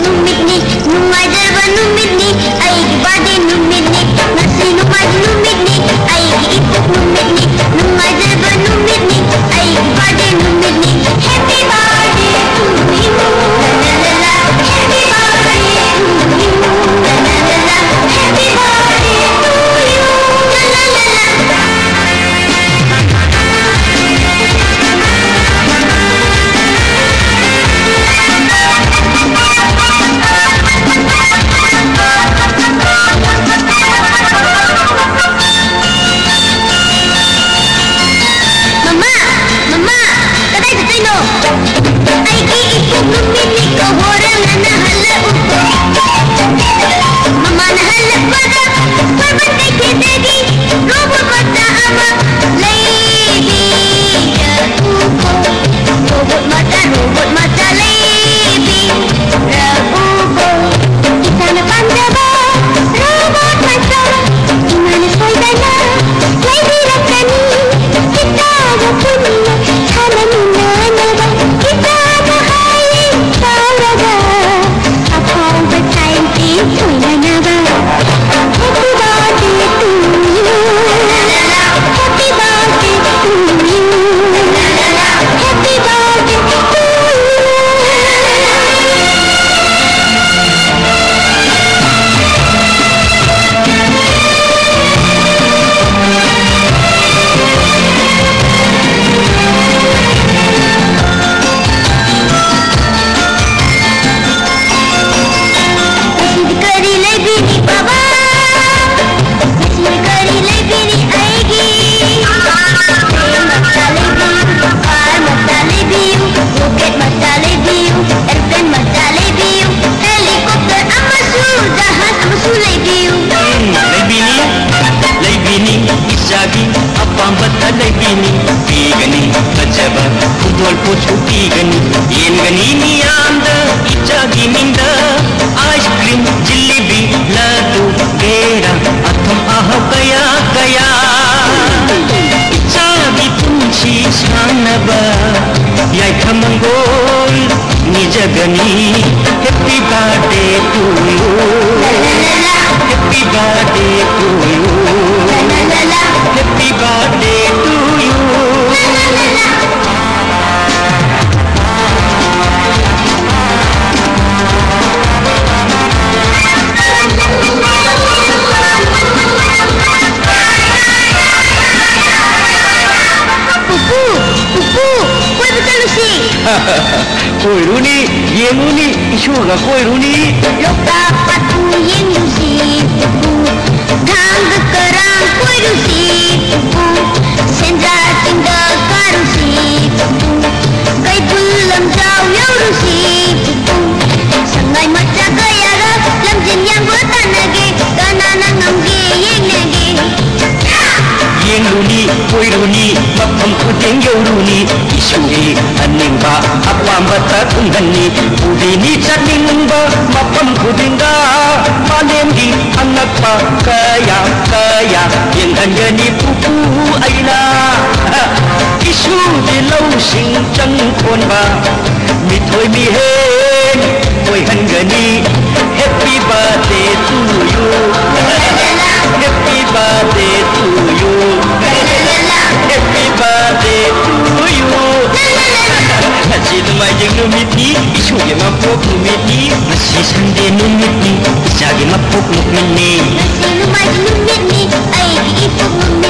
numidni numai darba numidni aigi badi numidni nasi numai numidni aigi itak numidni ಪಾಂಬತ್ತಲೆ ಬೀನಿ ಬೀಗನಿ ಕಚ್ಚವ ಕುದೋಳ್ ಪೋಚು ಬೀಗನಿ ಏನ್ಗನಿ ನೀ ಆಂದ ಇಚ್ಚಾಗಿ ನಿಂದ ice cream jalebi laddu ಬೇಡ ಅಥಂ ಅಹ ಗಯ ಗಯ ಇಚ್ಚಾಗಿ ಪುಂಚಿ ಶಾನಬ ಯಾಯ್ಥ ಮಂಗೋಲ್ ನಿಜಗನಿ happy birthday to you happy birthday to you koiruni yenguni ishuga koiruni yokta patu yenguni ನೀ ಕೊಯ್ರವು ನೀ ಮಕ್ಕಂ ಕುಟೆಂಗೆವರು ನೀ ಇಸುರಿ ಅನ್ನಿಂಬ ಅಪ್ಪಾಂಬ ತಕ್ಕುಂಗನ್ನಿ ಕುದಿ ನೀ ಚಟ್ನಿಂಬ ಮಕ್ಕಂ ಕುದಿಂಗ ಮಾಲೇಂಗಿ ಅನ್ನಪ್ಪ ಕಯ ಕಯ ಎಂದಂಗನಿ ಪುಪು ಐನ ಇಸುರಿ ಲೌ ಸಿಂಗ್ ಚಂಗ್ ಕೊನ್ಬ ಮಿಥೋಯ್ ಮಿಹೇ ಕೊಯ್ಹಂಗನಿ happy birthday to no miti isu ge ma pok no miti masi sande no miti sa ge ma pok no mene masi no mai no miti ai ge ipok no